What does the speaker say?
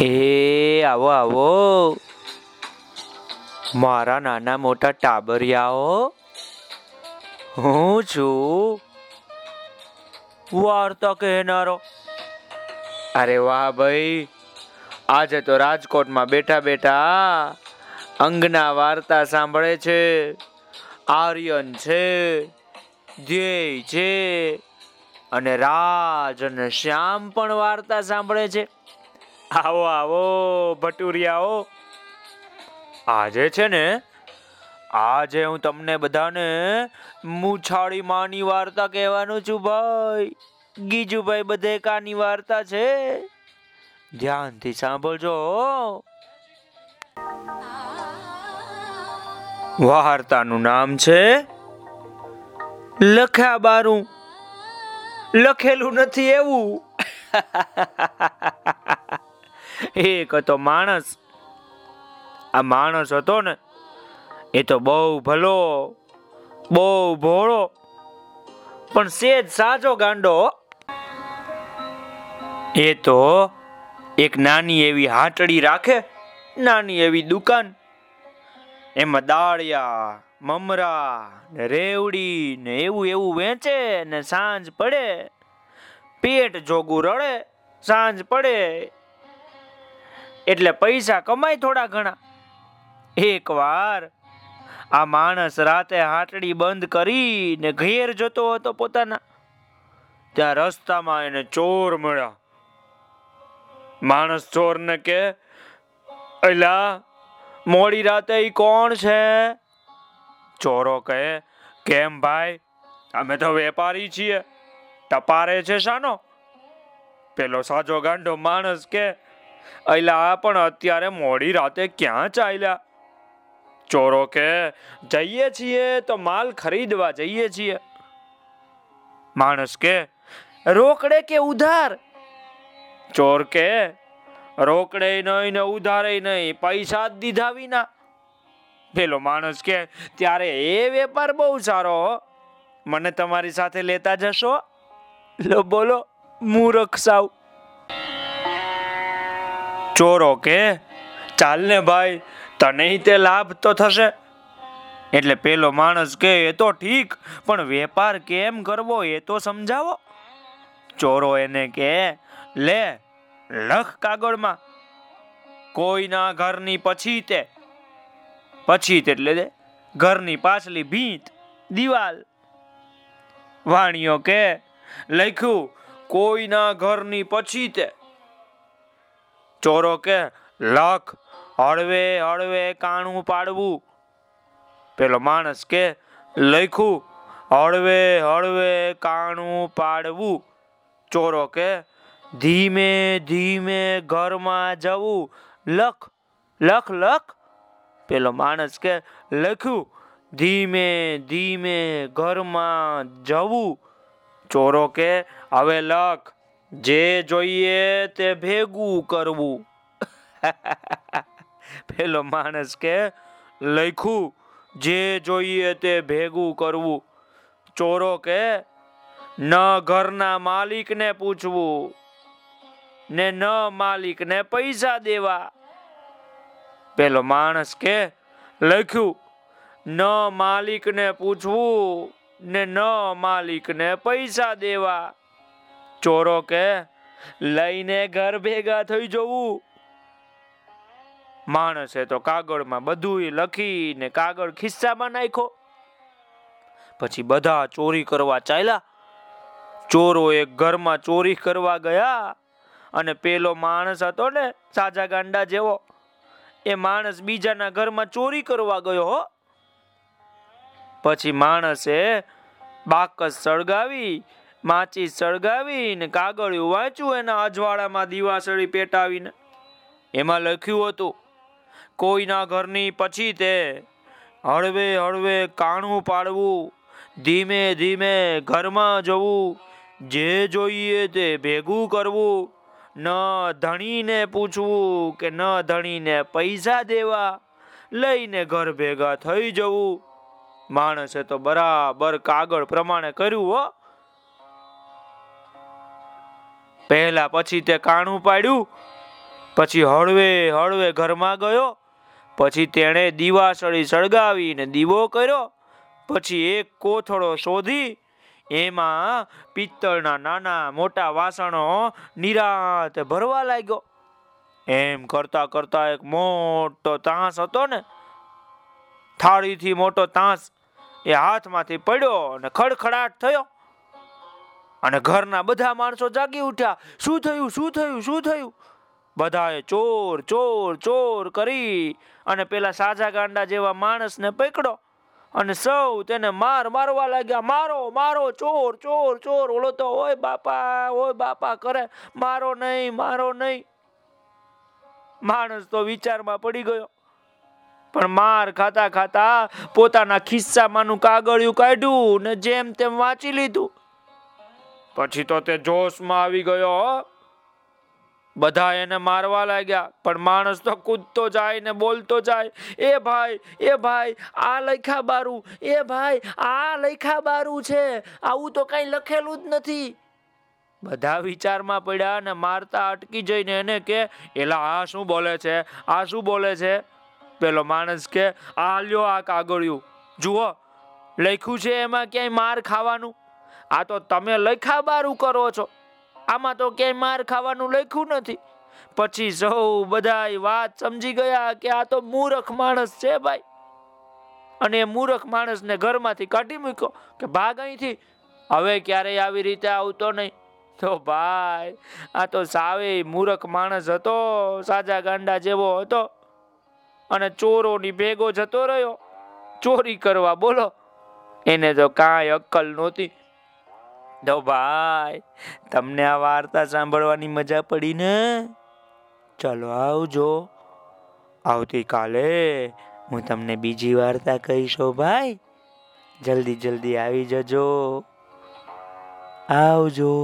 એ, આવો આવો. મારા નાના મોટા ટાબરિયાઓ, હું છું. વાર્તા કહેનારો. અરે વાહ ભાઈ, આજે તો રાજકોટમાં બેઠા બેઠા અંગના વાર્તા સાંભળે છે. આર્યન છે, ધ્યેય છે, અને રાજ અને શ્યામ પણ વાર્તા સાંભળે છે. આવો આવો, ભટુરિયાઓ. આજે છે ને, આજે હું તમને બધાને મૂછાળી માની વાર્તા કહેવાનું છું ભાઈ. ગીજુભાઈ બધેકાની વાર્તા છે? ધ્યાનથી સાંભળજો. વાર્તાનું નામ છે લખ્યા બારું. લખેલું નથી એવું. એક હતો માણસ. આ માણસ હતો ને, એ તો બહુ ભલો, બહુ ભોળો, પણ સેજ સાચો ગાંડો એ તો એક નાની એવી હાટડી રાખે, નાની એવી દુકાન. એમાં દાળિયા, મમરા ને રેવડી ને એવું એવું વેચે ને સાંજ પડે. પેટ જોગું રડે, સાંજ પડે. એટલે પૈસા કમાય થોડા ઘણા. એકવાર આ માણસ રાતે હાટડી બંધ કરીને ઘેર જતો હતો પોતાના. ત્યાં રસ્તામાં એને ચોર મળ્યા. માણસ ચોરને કે અલા મોડી રાતે ઈ કોણ છે? ચોરો કહે, કેમ ભાઈ, અમે તો વેપારી છીએ. ટપારે છે શાનો. પેલો સાજો ગાંડો માણસ કે અલા પણ અત્યારે મોડી રાતે ક્યાં ચાલ્યા? ચોરો કે, જઈએ છીએ તો માલ ખરીદવા જઈએ છીએ. માણસ કે, રોકડે કે ઉધાર? ચોર કે, રોકડે નહીં ને ઉધારે નહીં, પૈસા દીધા વિના. પેલો માણસ કે, ત્યારે એ વેપાર બહુ સારો મને તમારી સાથે લેતા જશો? લો, બોલો, મૂરખ સાવ. ચોરો કે ચાલ ને ભાઈ, તને તે લાભ તો થશે. એટલે પેલો માણસ કે, એ તો ઠીક, પણ વેપાર કેમ કરવો એ તો સમજાવો. ચોરો એને કે, લે, લખ કાગળમાં, કોઈના ઘરની પછી તે, પછી એટલે ઘરની પાછલી ભીંત, દિવાલ. વાણીઓ કે, લખ્યું, કોઈના ઘરની પછી તે ચોરો કે લખ, હળવે હળવે કાણું પાડવું. પેલો માણસ કે લખ્યું, હળવે હળવે કાણું પાડવું. ચોરો કે ધીમે ધીમે ઘરમાં જવું. લખ લખ લખ. પેલો માણસ કે લખ્યું, ધીમે ધીમે ઘરમાં જવું. ચોરો કે હવે લખ જે જોઈએ તે ભેગું કરવું. પેલો માણસ કે લખ્યું જે જોઈએ તે ભેગું કરવું. ચોરો કે, ન ઘરના માલિકને પૂછવું ને ન માલિકને પૈસા દેવા. પેલો માણસ કે લખ્યું ન માલિકને પૂછવું ને ન માલિકને પૈસા દેવા. ચોરો કે લઈને ઘર ભેગા થઈ જવું. માણસે તો કાગળમાં બધું લખીને કાગળ ખિસ્સામાં નાખો પછી બધા ચોરી કરવા ચાલ્યા. ચોરો એક ઘરમાં ચોરી કરવા ગયા અને પેલો માણસ હતો ને સાજા ગાંડા જેવો, એ માણસ બીજાના ઘરમાં ચોરી કરવા ગયો હો. પછી માણસે બાકસ સળગાવી માચી સળગાવીને કાગળિયું વાંચ્યું એના અજવાળામાં દીવાસળી પેટાવીને. એમાં લખ્યું હતું, કોઈના ઘરની પછી તે હળવે હળવે કાણું પાડવું, ધીમે ધીમે ઘરમાં જવું, જે જોઈએ તે ભેગું કરવું, ન ધણીને પૂછવું કે ન ધણીને પૈસા દેવા, લઈને ઘર ભેગા થઈ જવું. માણસે તો બરાબર કાગળ પ્રમાણે કર્યું, હો. પહેલા પછી તે કાણું પાડ્યું, પછી હળવે હળવે ઘરમાં ગયો, પછી તેણે દીવાસળી સળગાવીને દીવો કર્યો, પછી એક કોથળો શોધી, એમાં પિત્તળના નાના મોટા વાસણો નિરાત ભરવા લાગ્યો. એમ કરતા કરતા એક મોટો તાંસ હતો ને, થાળીથી મોટો તાંસ એ હાથમાંથી પડ્યો અને ખડખડાટ થયો. અને ઘરના બધા માણસો જાગી ઉઠ્યા. શું થયું? શું થયું? શું થયું? બધાએ ચોર ચોર ચોર કરી અને પેલા સાજા ગાંડા જેવા માણસને પકડો અને સૌ તેને માર મારવા લાગ્યા. મારો મારો ચોર ચોર ચોર, ઓલો તો ઓય બાપા ઓય બાપા કરે. મારો નહીં મારો નહીં. માણસ તો વિચારમાં પડી ગયો. પણ માર ખાતા ખાતા પોતાના ખિસ્સામાંનું કાગળિયું કાઢ્યું ને જેમ તેમ વાંચી લીધું. પછી તો તે જોશમાં આવી ગયો. બધા એને મારવા લાગ્યા, પણ માણસ તો કૂદતો જાય ને બોલતો જાય. એ ભાઈ એ ભાઈ, આ લખા બારું, એ ભાઈ, આ લખા બારું છે, આવું તો કઈ લખેલું જ નથી. બધા વિચારમાં પડ્યા ને મારતા અટકી જઈને એને કે, એલા, આ શું બોલે છે? આ શું બોલે છે? પેલો માણસ કે, આ લ્યો આ કાગળિયું. જુઓ, લખ્યું છે એમાં ક્યાંય માર ખાવાનું. આ તો તમે લખા બારું કરો છો. આમાં તો ક્યાંય માર ખાવાનું લખ્યું નથી. પછી સૌ બધા વાત સમજી ગયા કે આ તો મૂર્ખ માણસ છે ભાઈ. અને એ મૂર્ખ માણસને ઘરમાંથી કાઢી મૂક્યો કે ભાગ અહીંથી. હવે ક્યારેય આવી રીતે આવતો નહીં. તો ભાઈ, આ તો સાવે મૂર્ખ માણસ હતો, સાજા ગાંડા જેવો હતો. અને ચોરોની ભેગો જતો રહ્યો. ચોરી કરવા બોલો. એને તો કાંઈ અક્કલ નહોતી. તો ભાઈ, તમને આ વાર્તા સાંભળવાની મજા પડી ને? ચાલો આવજો. આવતીકાલે હું તમને બીજી વાર્તા કહીશો ભાઈ. જલ્દી જલ્દી આવી જજો. આવજો.